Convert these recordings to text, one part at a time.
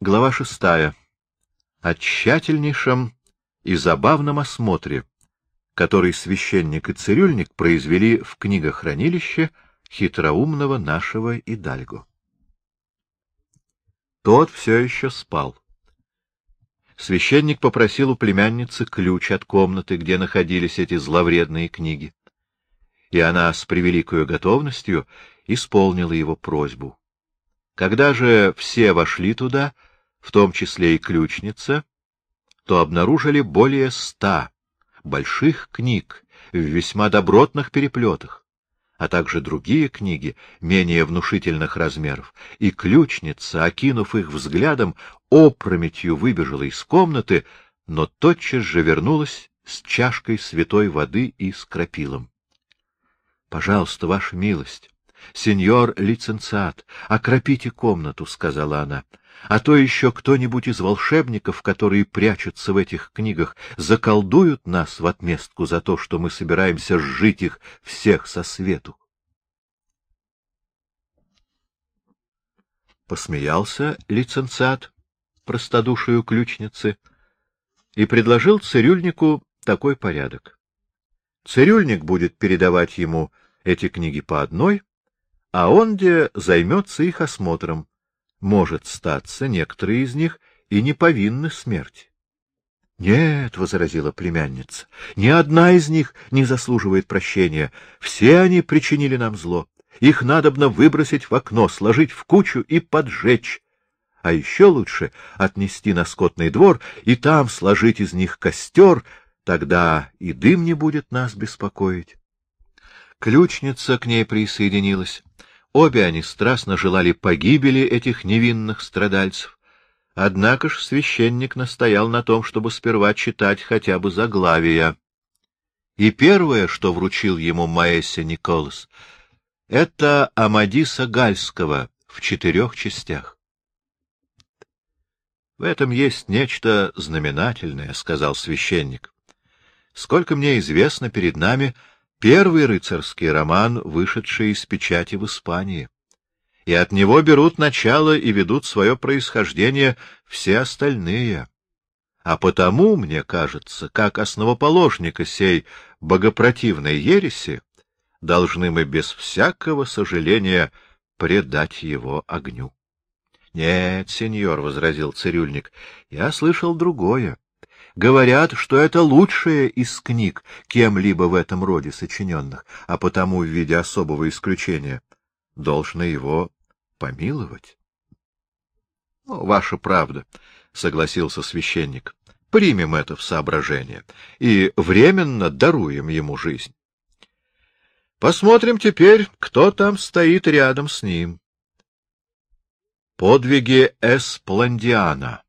Глава шестая. О тщательнейшем и забавном осмотре, который священник и цирюльник произвели в книгохранилище хитроумного нашего Идальго. Тот все еще спал. Священник попросил у племянницы ключ от комнаты, где находились эти зловредные книги, и она с превеликой готовностью исполнила его просьбу. Когда же все вошли туда, — в том числе и ключница, то обнаружили более ста больших книг в весьма добротных переплетах, а также другие книги менее внушительных размеров, и ключница, окинув их взглядом, опрометью выбежала из комнаты, но тотчас же вернулась с чашкой святой воды и с крапилом. — Пожалуйста, ваша милость, сеньор лиценциат, окропите комнату, — сказала она а то еще кто-нибудь из волшебников, которые прячутся в этих книгах, заколдуют нас в отместку за то, что мы собираемся сжить их всех со свету. Посмеялся лиценциат простодушию ключницы и предложил цирюльнику такой порядок. Цирюльник будет передавать ему эти книги по одной, а он где займется их осмотром, может статься, некоторые из них и не повинны смерти. — Нет, — возразила племянница, — ни одна из них не заслуживает прощения. Все они причинили нам зло. Их надобно выбросить в окно, сложить в кучу и поджечь. А еще лучше отнести на скотный двор и там сложить из них костер, тогда и дым не будет нас беспокоить. Ключница к ней присоединилась. Обе они страстно желали погибели этих невинных страдальцев. Однако ж священник настоял на том, чтобы сперва читать хотя бы заглавия. И первое, что вручил ему Маэссе Николас, — это Амадиса Гальского в четырех частях. — В этом есть нечто знаменательное, — сказал священник. — Сколько мне известно, перед нами первый рыцарский роман, вышедший из печати в Испании. И от него берут начало и ведут свое происхождение все остальные. А потому, мне кажется, как основоположника сей богопротивной ереси, должны мы без всякого сожаления предать его огню. — Нет, сеньор, — возразил цирюльник, — я слышал другое. Говорят, что это лучшая из книг, кем-либо в этом роде сочиненных, а потому в виде особого исключения должно его помиловать. — Ну, ваша правда, — согласился священник. — Примем это в соображение и временно даруем ему жизнь. Посмотрим теперь, кто там стоит рядом с ним. Подвиги Эспландиана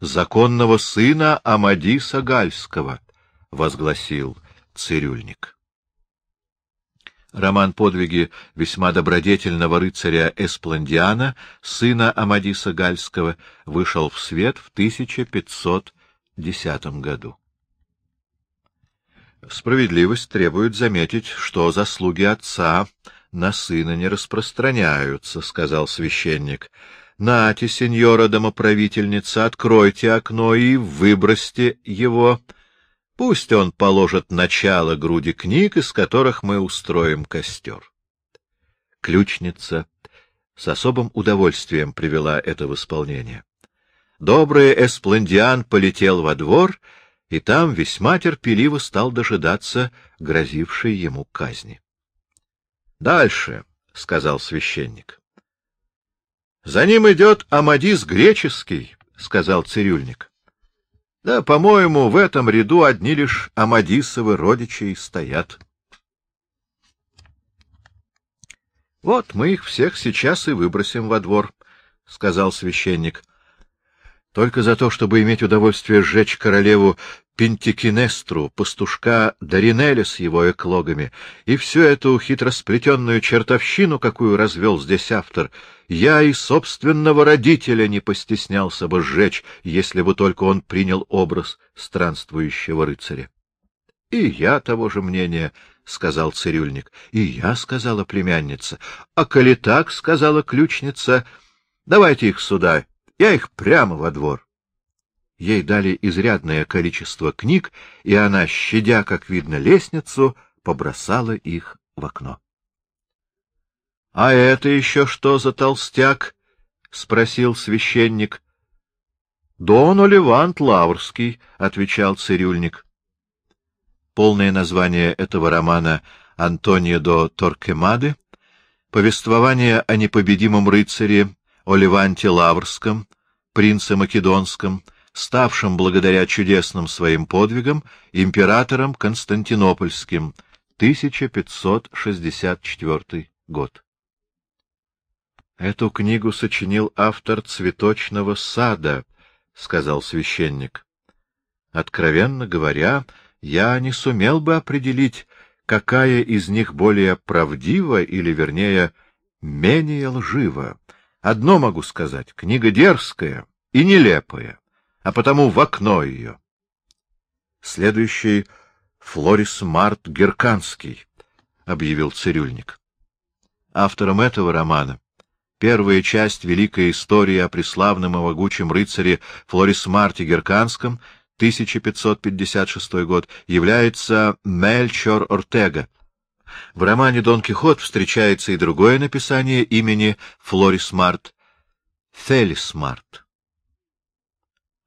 законного сына Амадиса Гальского, — возгласил цирюльник. Роман «Подвиги» весьма добродетельного рыцаря Эспландиана, сына Амадиса Гальского, вышел в свет в 1510 году. Справедливость требует заметить, что заслуги отца на сына не распространяются, — сказал священник. Нате, сеньора домоправительница, откройте окно и выбросьте его. Пусть он положит начало груди книг, из которых мы устроим костер. Ключница с особым удовольствием привела это в исполнение. Добрый Эсплендиан полетел во двор, и там весьма терпеливо стал дожидаться грозившей ему казни. — Дальше, — сказал священник. — за ним идет Амадис греческий, — сказал цирюльник. — Да, по-моему, в этом ряду одни лишь Амадисовы родичи и стоят. — Вот мы их всех сейчас и выбросим во двор, — сказал священник. — Только за то, чтобы иметь удовольствие сжечь королеву Пентикинестру, пастушка Даринеля с его эклогами, и всю эту хитросплетенную чертовщину, какую развел здесь автор, я и собственного родителя не постеснялся бы сжечь, если бы только он принял образ странствующего рыцаря. — И я того же мнения, — сказал цирюльник. — И я, — сказала племянница. — А коли так, — сказала ключница, — давайте их сюда Я их прямо во двор. Ей дали изрядное количество книг, и она, щадя, как видно, лестницу, побросала их в окно. — А это еще что за толстяк? — спросил священник. — Дон Оливант Лаврский, — отвечал цирюльник. Полное название этого романа Антонио до Торкемады, повествование о непобедимом рыцаре Оливанте Лаврском, принце Македонском, ставшем благодаря чудесным своим подвигам императором Константинопольским, 1564 год. Эту книгу сочинил автор «Цветочного сада», — сказал священник. Откровенно говоря, я не сумел бы определить, какая из них более правдива или, вернее, менее лжива. Одно могу сказать — книга дерзкая и нелепая, а потому в окно ее. Следующий — Флорис Март Герканский, — объявил цирюльник. Автором этого романа первая часть великой истории о преславном и могучем рыцаре Флорис Марте Герканском 1556 год, является Мельчор Ортега. В романе «Дон Кихот» встречается и другое написание имени Флорис Март — Фелис Март. —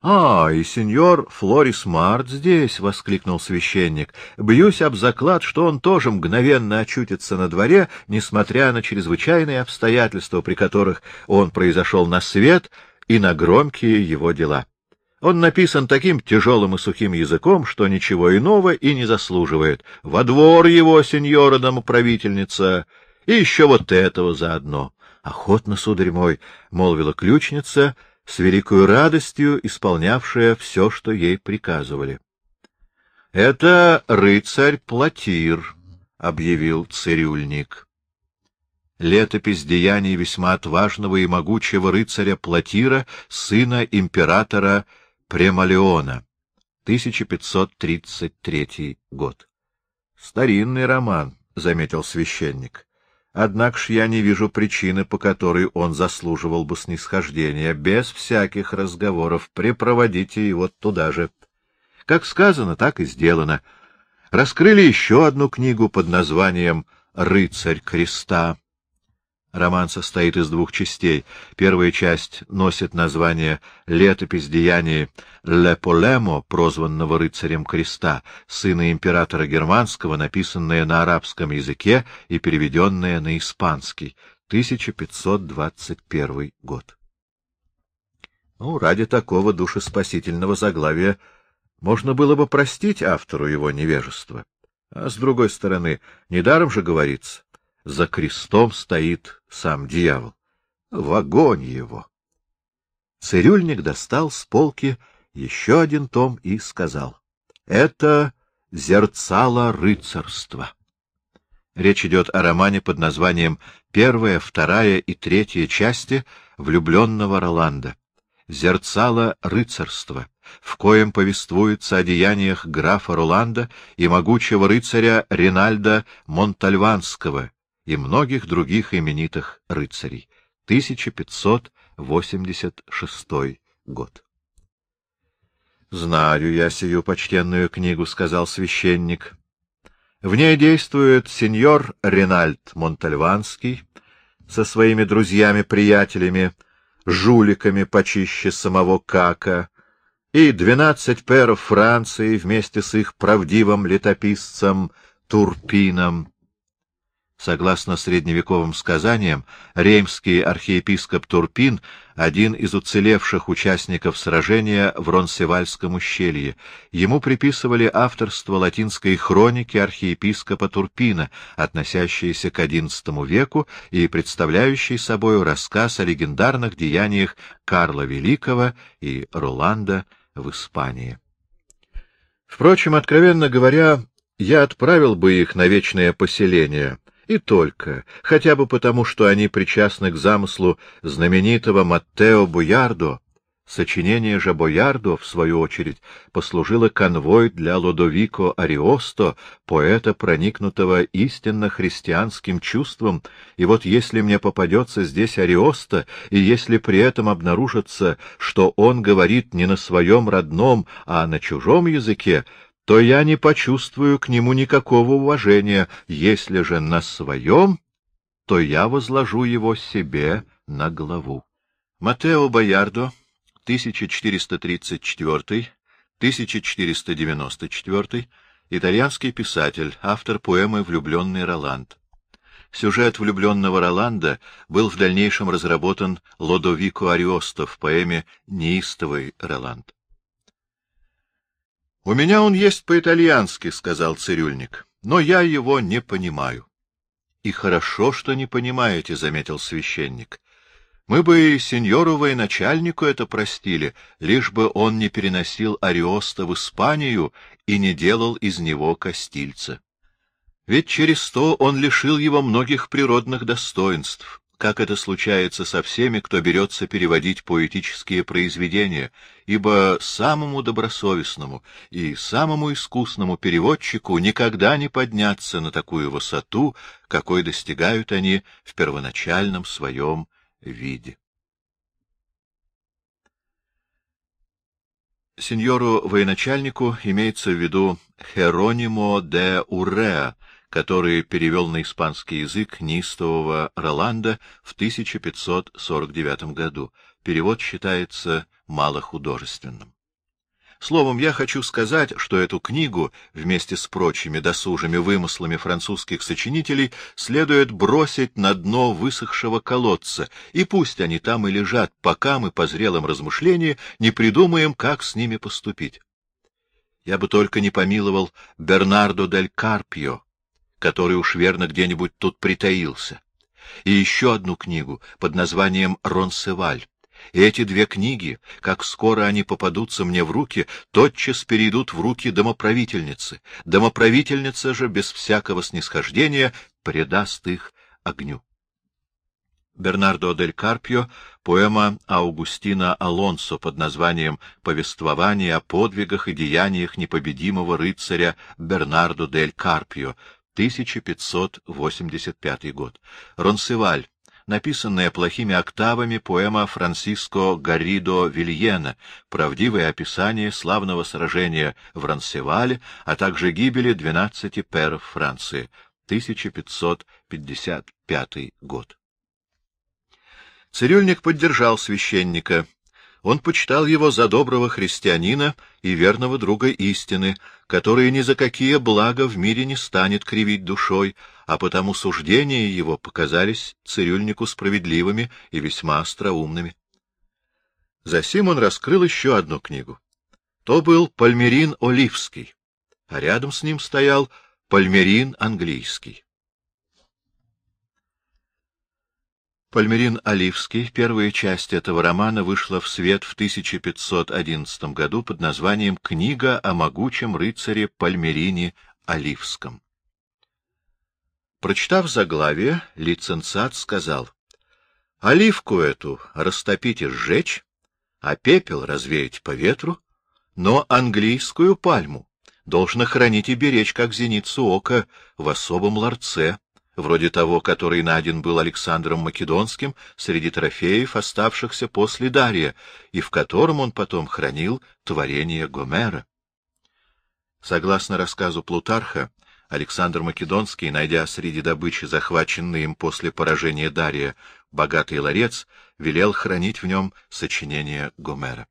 А, и сеньор Флорис Март здесь! — воскликнул священник. — Бьюсь об заклад, что он тоже мгновенно очутится на дворе, несмотря на чрезвычайные обстоятельства, при которых он произошел на свет и на громкие его дела. Он написан таким тяжелым и сухим языком, что ничего иного и не заслуживает. Во двор его, сеньора домоправительница, и еще вот этого заодно. — Охотно, сударь мой, — молвила ключница, с великою радостью исполнявшая все, что ей приказывали. — Это рыцарь Платир, — объявил цирюльник. Летопись деяний весьма отважного и могучего рыцаря Платира, сына императора Премалеона, 1533 год. — Старинный роман, — заметил священник. Однако ж я не вижу причины, по которой он заслуживал бы снисхождения. Без всяких разговоров припроводите его туда же. Как сказано, так и сделано. Раскрыли еще одну книгу под названием «Рыцарь креста». Роман состоит из двух частей. Первая часть носит название «Летопись деяний Леполемо, прозванного рыцарем креста, сына императора германского, написанная на арабском языке и переведенная на испанский, 1521 год. Ну, ради такого душеспасительного заглавия можно было бы простить автору его невежество. А с другой стороны, недаром же говорится, за крестом стоит сам дьявол. В огонь его! Цирюльник достал с полки еще один том и сказал. — Это зерцало рыцарства. Речь идет о романе под названием «Первая, вторая и третья части влюбленного Роланда». «Зерцало рыцарства», в коем повествуется о деяниях графа Роланда и могучего рыцаря Ринальда Монтальванского, и многих других именитых рыцарей. 1586 год. — Знаю я сию почтенную книгу, — сказал священник. В ней действует сеньор Ренальд Монтальванский со своими друзьями-приятелями, жуликами почище самого Кака, и двенадцать перов Франции вместе с их правдивым летописцем Турпином. Согласно средневековым сказаниям, реймский архиепископ Турпин — один из уцелевших участников сражения в Ронсевальском ущелье. Ему приписывали авторство латинской хроники архиепископа Турпина, относящейся к XI веку и представляющей собой рассказ о легендарных деяниях Карла Великого и Роланда в Испании. Впрочем, откровенно говоря, я отправил бы их на вечное поселение — и только, хотя бы потому, что они причастны к замыслу знаменитого Маттео Буярдо, Сочинение же Боярдо, в свою очередь, послужило конвой для Лодовико Ариосто, поэта, проникнутого истинно христианским чувством, и вот если мне попадется здесь Ариосто, и если при этом обнаружится, что он говорит не на своем родном, а на чужом языке, то я не почувствую к нему никакого уважения, если же на своем, то я возложу его себе на главу. Матео Боярдо 1434-1494, итальянский писатель, автор поэмы «Влюбленный Роланд». Сюжет влюбленного Роланда был в дальнейшем разработан Лодовико Ариосто в поэме «Неистовый Роланд». — У меня он есть по-итальянски, — сказал цирюльник, — но я его не понимаю. — И хорошо, что не понимаете, — заметил священник. Мы бы и сеньору военачальнику это простили, лишь бы он не переносил Ариоста в Испанию и не делал из него костильца. Ведь через то он лишил его многих природных достоинств, как это случается со всеми, кто берется переводить поэтические произведения, ибо самому добросовестному и самому искусному переводчику никогда не подняться на такую высоту, какой достигают они в первоначальном своем виде. Сеньору военачальнику имеется в виду Херонимо де Уреа, который перевел на испанский язык неистового Роланда в 1549 году. Перевод считается малохудожественным. Словом, я хочу сказать, что эту книгу, вместе с прочими досужими вымыслами французских сочинителей, следует бросить на дно высохшего колодца, и пусть они там и лежат, пока мы по зрелом размышлении не придумаем, как с ними поступить. Я бы только не помиловал Бернардо дель Карпио, который уж верно где-нибудь тут притаился, и еще одну книгу под названием «Ронсеваль», и эти две книги, как скоро они попадутся мне в руки, тотчас перейдут в руки домоправительницы. Домоправительница же без всякого снисхождения предаст их огню. Бернардо дель Карпио, поэма Аугустина Алонсо под названием «Повествование о подвигах и деяниях непобедимого рыцаря Бернардо дель Карпио», 1585 год. Ронсеваль, написанная плохими октавами поэма Франсиско Гарридо Вильена, правдивое описание славного сражения в Рансевале, а также гибели двенадцати перов Франции, 1555 год. Цирюльник поддержал священника. Он почитал его за доброго христианина и верного друга истины, который ни за какие блага в мире не станет кривить душой, а потому суждения его показались цирюльнику справедливыми и весьма остроумными. Засим он раскрыл еще одну книгу. То был Пальмерин Оливский, а рядом с ним стоял Пальмерин Английский. Пальмерин Оливский, первая часть этого романа вышла в свет в 1511 году под названием «Книга о могучем рыцаре Пальмерине Оливском». Прочитав заглавие, лицензат сказал, «Оливку эту растопить и сжечь, а пепел развеять по ветру, но английскую пальму должно хранить и беречь, как зеницу ока, в особом ларце, вроде того, который найден был Александром Македонским среди трофеев, оставшихся после Дария, и в котором он потом хранил творение Гомера. Согласно рассказу Плутарха, Александр Македонский, найдя среди добычи, захваченный им после поражения Дария, богатый ларец, велел хранить в нем сочинение Гомера.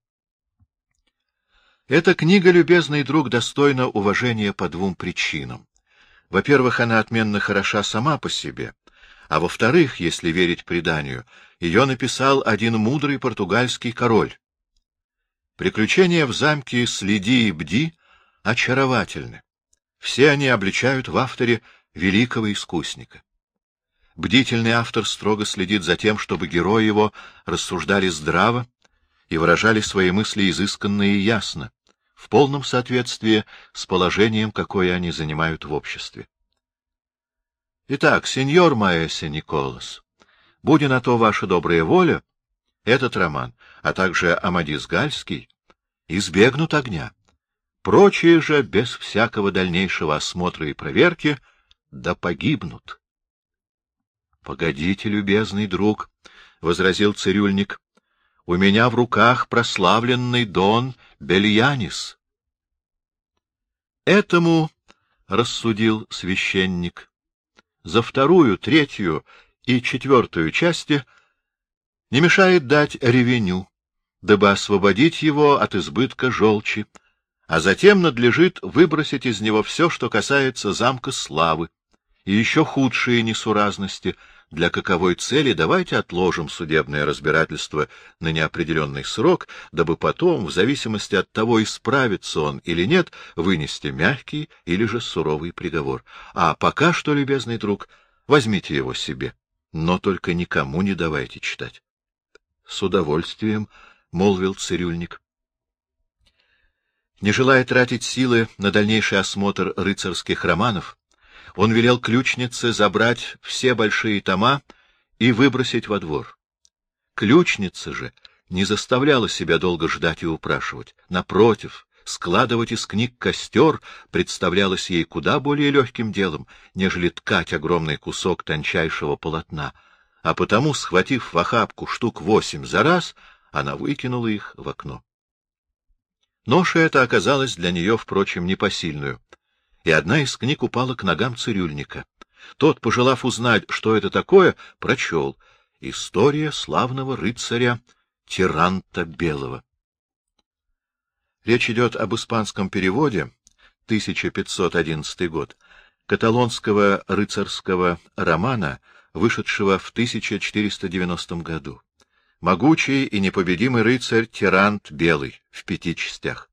Эта книга, любезный друг, достойна уважения по двум причинам. Во-первых, она отменно хороша сама по себе, а во-вторых, если верить преданию, ее написал один мудрый португальский король. Приключения в замке «Следи и бди» очаровательны. Все они обличают в авторе великого искусника. Бдительный автор строго следит за тем, чтобы герои его рассуждали здраво и выражали свои мысли изысканно и ясно, в полном соответствии с положением, какое они занимают в обществе. Итак, сеньор Маэсе Николас, будь на то ваша добрая воля, этот роман, а также Амадис Гальский, избегнут огня. Прочие же, без всякого дальнейшего осмотра и проверки, да погибнут. — Погодите, любезный друг, — возразил цирюльник, — у меня в руках прославленный Дон Бельянис. Этому, — рассудил священник, — за вторую, третью и четвертую части не мешает дать ревеню, дабы освободить его от избытка желчи, а затем надлежит выбросить из него все, что касается замка славы, и еще худшие несуразности — для каковой цели давайте отложим судебное разбирательство на неопределенный срок, дабы потом, в зависимости от того, исправится он или нет, вынести мягкий или же суровый приговор. А пока что, любезный друг, возьмите его себе, но только никому не давайте читать. — С удовольствием, — молвил цирюльник. Не желая тратить силы на дальнейший осмотр рыцарских романов, он велел ключнице забрать все большие тома и выбросить во двор. Ключница же не заставляла себя долго ждать и упрашивать. Напротив, складывать из книг костер представлялось ей куда более легким делом, нежели ткать огромный кусок тончайшего полотна, а потому, схватив в охапку штук восемь за раз, она выкинула их в окно. Ноша эта оказалась для нее, впрочем, непосильную и одна из книг упала к ногам цирюльника. Тот, пожелав узнать, что это такое, прочел «История славного рыцаря Тиранта Белого». Речь идет об испанском переводе, 1511 год, каталонского рыцарского романа, вышедшего в 1490 году. Могучий и непобедимый рыцарь Тирант Белый в пяти частях.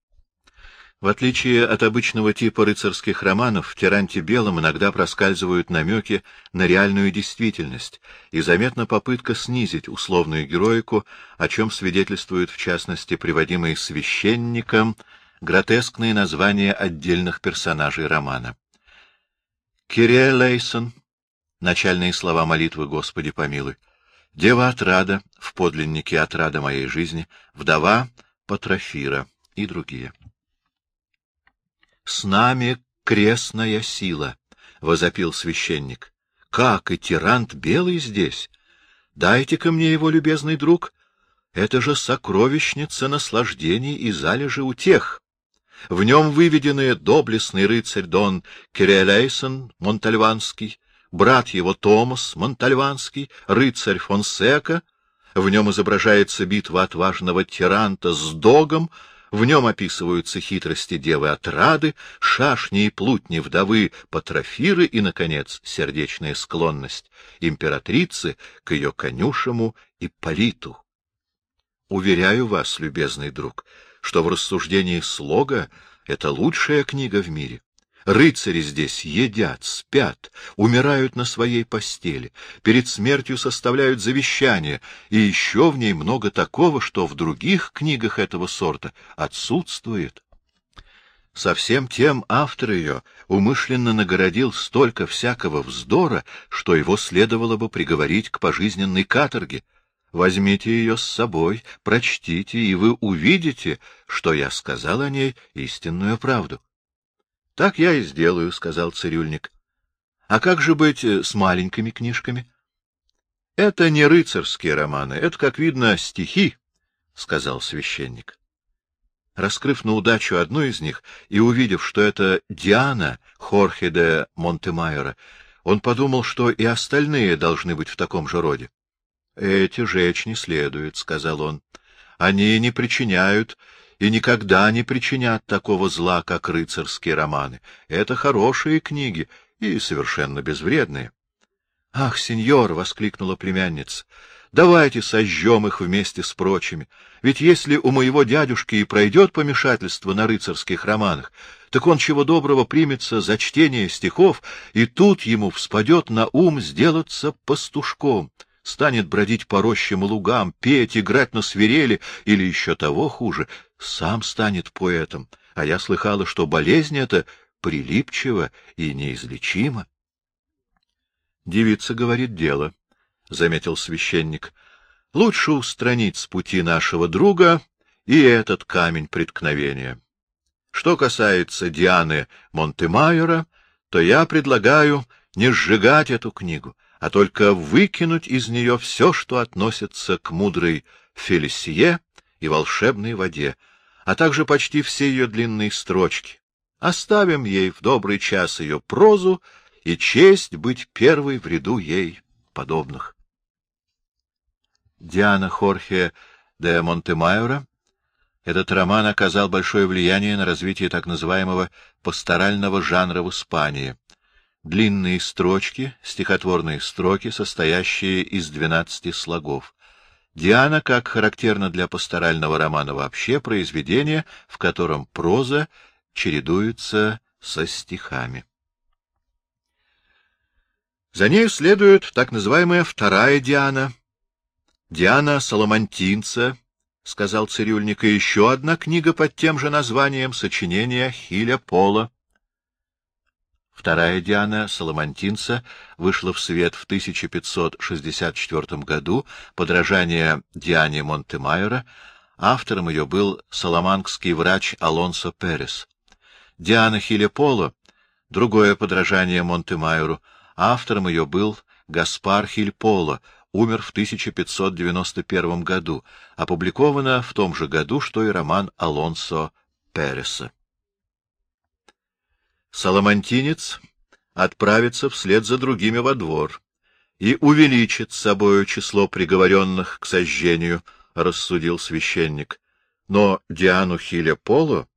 В отличие от обычного типа рыцарских романов, в «Тиранте белом» иногда проскальзывают намеки на реальную действительность и заметна попытка снизить условную героику, о чем свидетельствуют, в частности, приводимые священником гротескные названия отдельных персонажей романа. Кирия Лейсон, начальные слова молитвы «Господи помилуй», Дева Отрада, в подлиннике Отрада моей жизни, вдова Патрофира и другие. — С нами крестная сила, — возопил священник. — Как и тирант белый здесь? Дайте-ка мне его, любезный друг. Это же сокровищница наслаждений и залежи утех. В нем выведены доблестный рыцарь Дон Кириэлейсон Монтальванский, брат его Томас Монтальванский, рыцарь Фонсека. В нем изображается битва отважного тиранта с Догом, в нем описываются хитрости девы Отрады, шашни и плутни вдовы Патрофиры и, наконец, сердечная склонность императрицы к ее конюшему Ипполиту. Уверяю вас, любезный друг, что в рассуждении слога это лучшая книга в мире. Рыцари здесь едят, спят, умирают на своей постели, перед смертью составляют завещание, и еще в ней много такого, что в других книгах этого сорта отсутствует. Совсем тем автор ее умышленно нагородил столько всякого вздора, что его следовало бы приговорить к пожизненной каторге. Возьмите ее с собой, прочтите, и вы увидите, что я сказал о ней истинную правду. — Так я и сделаю, — сказал цирюльник. — А как же быть э, с маленькими книжками? — Это не рыцарские романы, это, как видно, стихи, — сказал священник. Раскрыв на удачу одну из них и увидев, что это Диана Хорхе де Монтемайера, он подумал, что и остальные должны быть в таком же роде. — Эти жечь не следует, — сказал он. — Они не причиняют и никогда не причинят такого зла, как рыцарские романы. Это хорошие книги и совершенно безвредные. — Ах, сеньор! — воскликнула племянница. — Давайте сожжем их вместе с прочими. Ведь если у моего дядюшки и пройдет помешательство на рыцарских романах, так он чего доброго примется за чтение стихов, и тут ему вспадет на ум сделаться пастушком станет бродить по рощам и лугам, петь, играть на свирели или еще того хуже, сам станет поэтом, а я слыхала, что болезнь эта прилипчива и неизлечима. — Девица говорит дело, — заметил священник. Лучше устранить с пути нашего друга и этот камень преткновения. Что касается Дианы Монтемайора, то я предлагаю не сжигать эту книгу, а только выкинуть из нее все, что относится к мудрой Фелисие и волшебной воде, а также почти все ее длинные строчки. Оставим ей в добрый час ее прозу и честь быть первой в ряду ей подобных. Диана Хорхе де Монтемайора этот роман оказал большое влияние на развитие так называемого пасторального жанра в Испании. Длинные строчки, стихотворные строки, состоящие из двенадцати слогов. Диана, как характерно для пасторального романа вообще, произведение, в котором проза чередуется со стихами. За нею следует так называемая вторая Диана, Диана Соломантинца, — сказал цирюльник, — и еще одна книга под тем же названием сочинения Хиля Пола. Вторая Диана Соломантинца вышла в свет в 1564 году, подражание Диане Монтемайора, автором ее был соломангский врач Алонсо Перес. Диана Хиля Пола, другое подражание Монтемайору, автором ее был Гаспар Хильполо, умер в 1591 году, опубликовано в том же году, что и роман Алонсо Переса. Соломантинец отправится вслед за другими во двор и увеличит с собою число приговоренных к сожжению, — рассудил священник. Но Диану Хиля Поло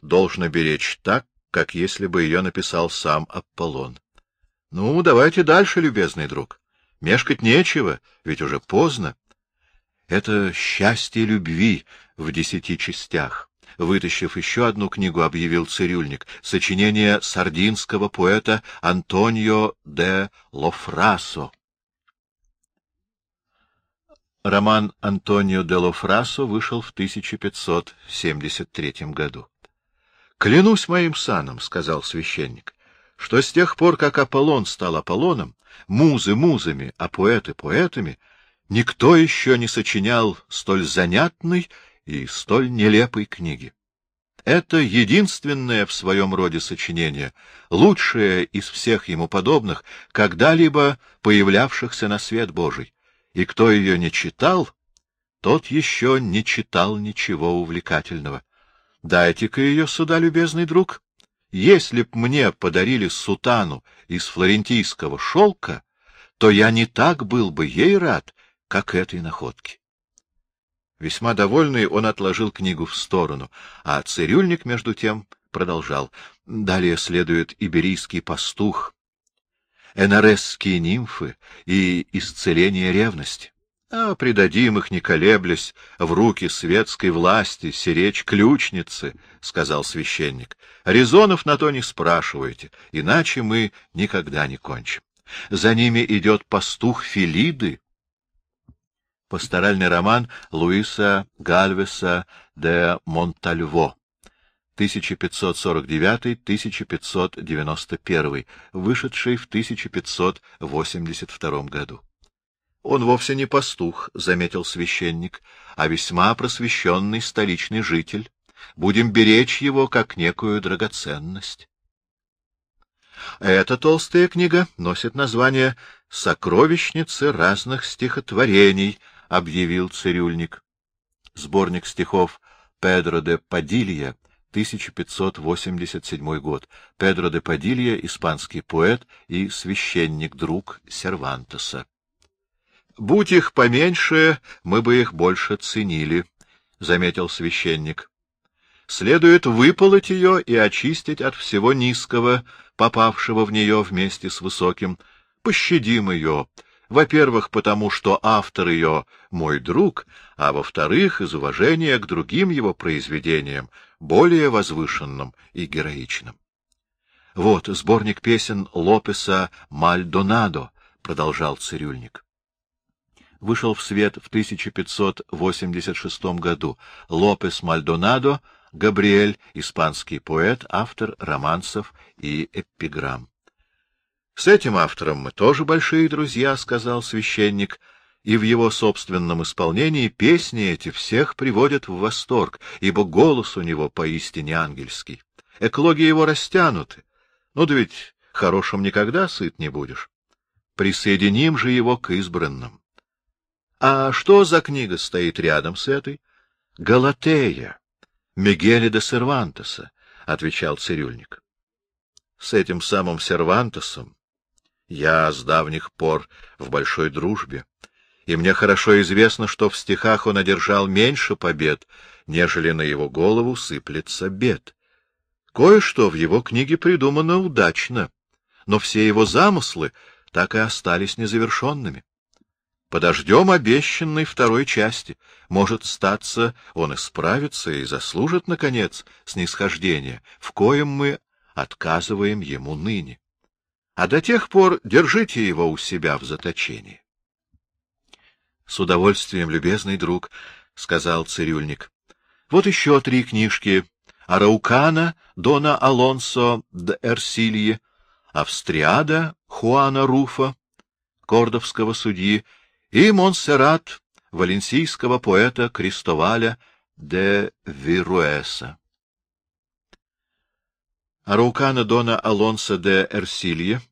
должно беречь так, как если бы ее написал сам Аполлон. — Ну, давайте дальше, любезный друг. Мешкать нечего, ведь уже поздно. Это счастье любви в десяти частях. Вытащив еще одну книгу, объявил цирюльник, сочинение сардинского поэта Антонио де Лофрасо. Роман Антонио де Лофрасо вышел в 1573 году. — Клянусь моим саном, — сказал священник, — что с тех пор, как Аполлон стал Аполлоном, музы музами, а поэты поэтами, никто еще не сочинял столь занятной и столь нелепой книги. Это единственное в своем роде сочинение, лучшее из всех ему подобных, когда-либо появлявшихся на свет Божий. И кто ее не читал, тот еще не читал ничего увлекательного. Дайте-ка ее сюда, любезный друг. Если б мне подарили сутану из флорентийского шелка, то я не так был бы ей рад, как этой находке. Весьма довольный, он отложил книгу в сторону, а цирюльник, между тем, продолжал. Далее следует иберийский пастух, энаресские нимфы и исцеление ревности. А предадим их, не колеблясь, в руки светской власти, серечь ключницы, — сказал священник. — Резонов на то не спрашивайте, иначе мы никогда не кончим. За ними идет пастух Филиды. Пасторальный роман Луиса Гальвеса де Монтальво, 1549-1591, вышедший в 1582 году. Он вовсе не пастух, — заметил священник, — а весьма просвещенный столичный житель. Будем беречь его как некую драгоценность. Эта толстая книга носит название «Сокровищницы разных стихотворений», — объявил цирюльник. Сборник стихов Педро де Падилья, 1587 год. Педро де Падилья — испанский поэт и священник-друг Сервантеса. Будь их поменьше, мы бы их больше ценили, — заметил священник. Следует выполоть ее и очистить от всего низкого, попавшего в нее вместе с высоким. Пощадим ее, во-первых, потому что автор ее — мой друг, а во-вторых, из уважения к другим его произведениям, более возвышенным и героичным. Вот сборник песен Лопеса «Мальдонадо», — продолжал цирюльник вышел в свет в 1586 году. Лопес Мальдонадо, Габриэль, испанский поэт, автор романсов и эпиграмм. — С этим автором мы тоже большие друзья, — сказал священник, — и в его собственном исполнении песни эти всех приводят в восторг, ибо голос у него поистине ангельский. Эклоги его растянуты. Ну да ведь хорошим никогда сыт не будешь. Присоединим же его к избранным. А что за книга стоит рядом с этой? — Галатея, Мигеля де Сервантеса, — отвечал цирюльник. — С этим самым Сервантесом я с давних пор в большой дружбе, и мне хорошо известно, что в стихах он одержал меньше побед, нежели на его голову сыплется бед. Кое-что в его книге придумано удачно, но все его замыслы так и остались незавершенными. Подождем обещанной второй части. Может, статься, он исправится и заслужит, наконец, снисхождения, в коем мы отказываем ему ныне. А до тех пор держите его у себя в заточении. — С удовольствием, любезный друг, — сказал цирюльник. — Вот еще три книжки. Араукана, Дона Алонсо де Эрсилье, Австриада, Хуана Руфа, кордовского судьи, и Монсеррат, валенсийского поэта Кристоваля де Вируэса. Араукана Дона Алонсо де Эрсилье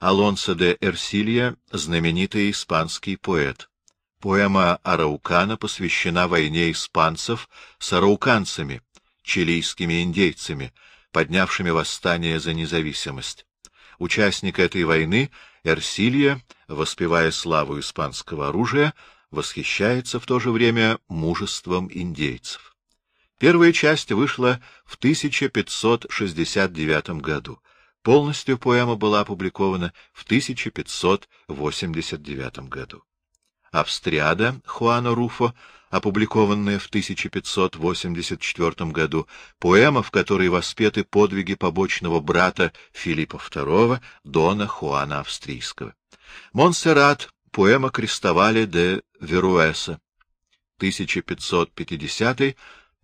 Алонсо де Эрсилья — знаменитый испанский поэт. Поэма Араукана посвящена войне испанцев с арауканцами, чилийскими индейцами, поднявшими восстание за независимость. Участник этой войны, Эрсилья, воспевая славу испанского оружия, восхищается в то же время мужеством индейцев. Первая часть вышла в 1569 году. Полностью поэма была опубликована в 1589 году. Австриада Хуана Руфо, опубликованная в 1584 году, поэма, в которой воспеты подвиги побочного брата Филиппа II, Дона Хуана Австрийского. Монсеррат, поэма Крестовали де Веруэса,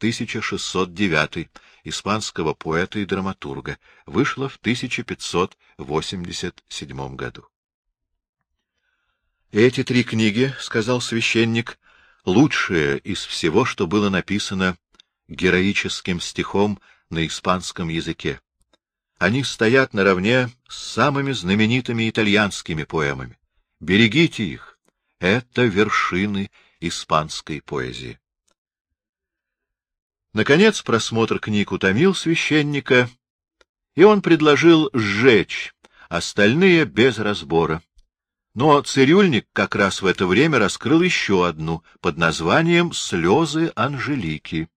1550-1609, испанского поэта и драматурга, вышла в 1587 году. Эти три книги, — сказал священник, — лучшие из всего, что было написано героическим стихом на испанском языке. Они стоят наравне с самыми знаменитыми итальянскими поэмами. Берегите их. Это вершины испанской поэзии. Наконец просмотр книг утомил священника, и он предложил сжечь остальные без разбора. Но цирюльник как раз в это время раскрыл еще одну под названием «Слезы Анжелики».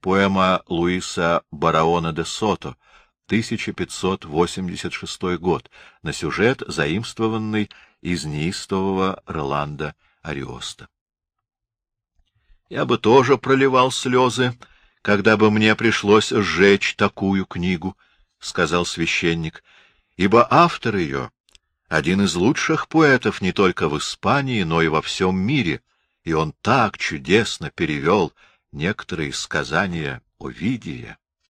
Поэма Луиса Бараона де Сото, 1586 год, на сюжет, заимствованный из неистового Роланда Ариоста. Я бы тоже проливал слезы, когда бы мне пришлось сжечь такую книгу, — сказал священник, — ибо автор ее один из лучших поэтов не только в Испании, но и во всем мире, и он так чудесно перевел некоторые сказания Овидия.